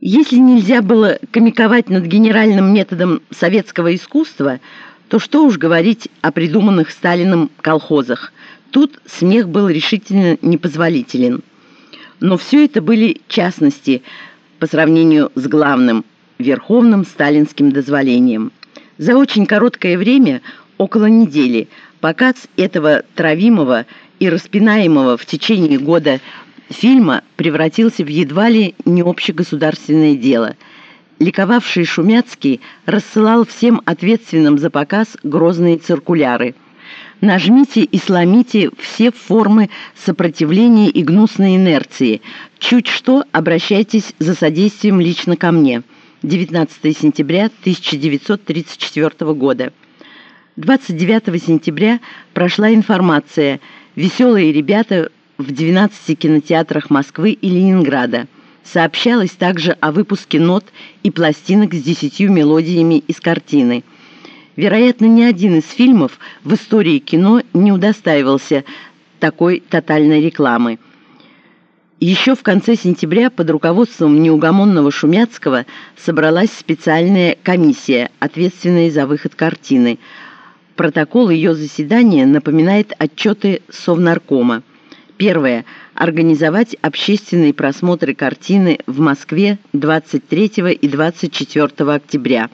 Если нельзя было комиковать над генеральным методом советского искусства, то что уж говорить о придуманных Сталиным колхозах. Тут смех был решительно непозволителен. Но все это были частности по сравнению с главным, верховным сталинским дозволением. За очень короткое время, около недели, показ этого травимого и распинаемого в течение года фильма превратился в едва ли не общегосударственное дело. Ликовавший Шумяцкий рассылал всем ответственным за показ грозные циркуляры. «Нажмите и сломите все формы сопротивления и гнусной инерции. Чуть что, обращайтесь за содействием лично ко мне». 19 сентября 1934 года. 29 сентября прошла информация «Веселые ребята в 12 кинотеатрах Москвы и Ленинграда. Сообщалось также о выпуске нот и пластинок с десятью мелодиями из картины. Вероятно, ни один из фильмов в истории кино не удостаивался такой тотальной рекламы. Еще в конце сентября под руководством неугомонного Шумяцкого собралась специальная комиссия, ответственная за выход картины. Протокол ее заседания напоминает отчеты Совнаркома. Первое. Организовать общественные просмотры картины в Москве 23 и 24 октября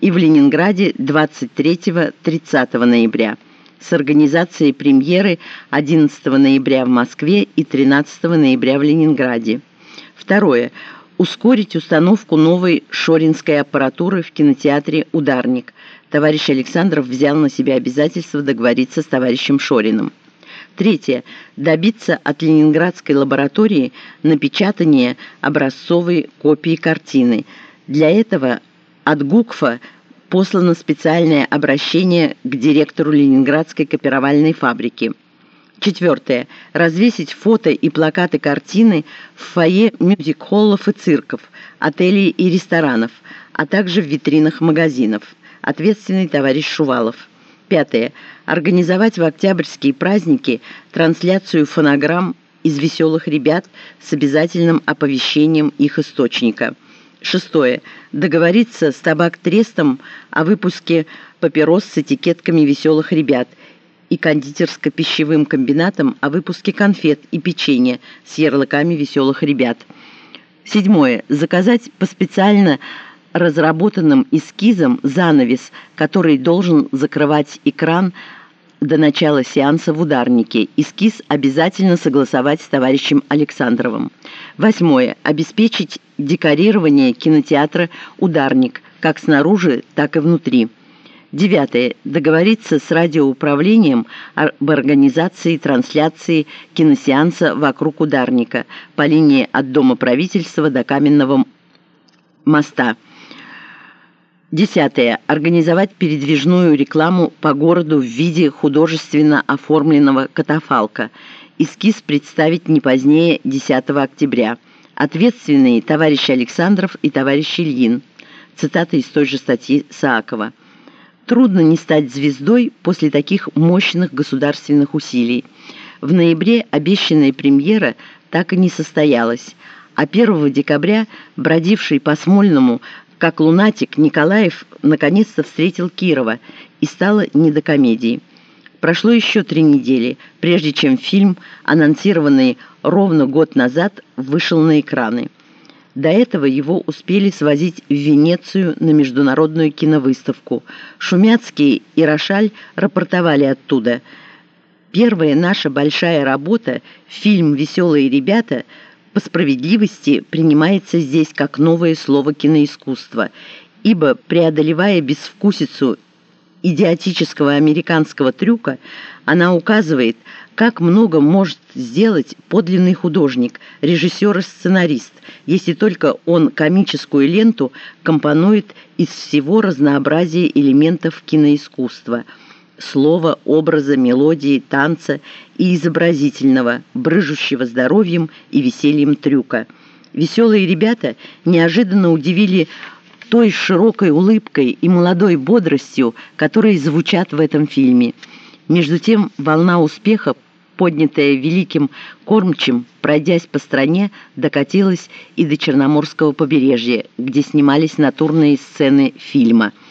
и в Ленинграде 23-30 ноября с организацией премьеры 11 ноября в Москве и 13 ноября в Ленинграде. Второе. Ускорить установку новой шоринской аппаратуры в кинотеатре «Ударник». Товарищ Александров взял на себя обязательство договориться с товарищем Шориным. Третье. Добиться от Ленинградской лаборатории напечатания образцовой копии картины. Для этого от ГУКФа послано специальное обращение к директору Ленинградской копировальной фабрики. Четвертое. Развесить фото и плакаты картины в фойе мюзик-холлов и цирков, отелей и ресторанов, а также в витринах магазинов. Ответственный товарищ Шувалов. Пятое. Организовать в октябрьские праздники трансляцию фонограмм из «Веселых ребят» с обязательным оповещением их источника. Шестое. Договориться с табак-трестом о выпуске папирос с этикетками «Веселых ребят» и кондитерско-пищевым комбинатом о выпуске конфет и печенья с ярлыками «Веселых ребят». Седьмое. Заказать по специально разработанным эскизом занавес, который должен закрывать экран до начала сеанса в ударнике. Эскиз обязательно согласовать с товарищем Александровым. Восьмое. Обеспечить декорирование кинотеатра «Ударник» как снаружи, так и внутри. Девятое. Договориться с радиоуправлением об организации трансляции киносеанса вокруг ударника по линии от Дома правительства до Каменного моста. Десятое. Организовать передвижную рекламу по городу в виде художественно оформленного катафалка. Эскиз представить не позднее 10 октября. Ответственные товарищ Александров и товарищ Ильин. Цитата из той же статьи Саакова. Трудно не стать звездой после таких мощных государственных усилий. В ноябре обещанная премьера так и не состоялась, а 1 декабря бродивший по Смольному как лунатик Николаев наконец-то встретил Кирова и стало не до комедии. Прошло еще три недели, прежде чем фильм, анонсированный ровно год назад, вышел на экраны. До этого его успели свозить в Венецию на международную киновыставку. Шумяцкий и Рошаль рапортовали оттуда. Первая наша большая работа, фильм «Веселые ребята», по справедливости принимается здесь как новое слово киноискусства, ибо, преодолевая безвкусицу идиотического американского трюка, она указывает, как много может сделать подлинный художник, режиссер и сценарист, если только он комическую ленту компонует из всего разнообразия элементов киноискусства – слова, образа, мелодии, танца и изобразительного, брыжущего здоровьем и весельем трюка. Веселые ребята неожиданно удивили той широкой улыбкой и молодой бодростью, которые звучат в этом фильме. Между тем волна успеха поднятая великим кормчим, пройдясь по стране, докатилась и до Черноморского побережья, где снимались натурные сцены фильма –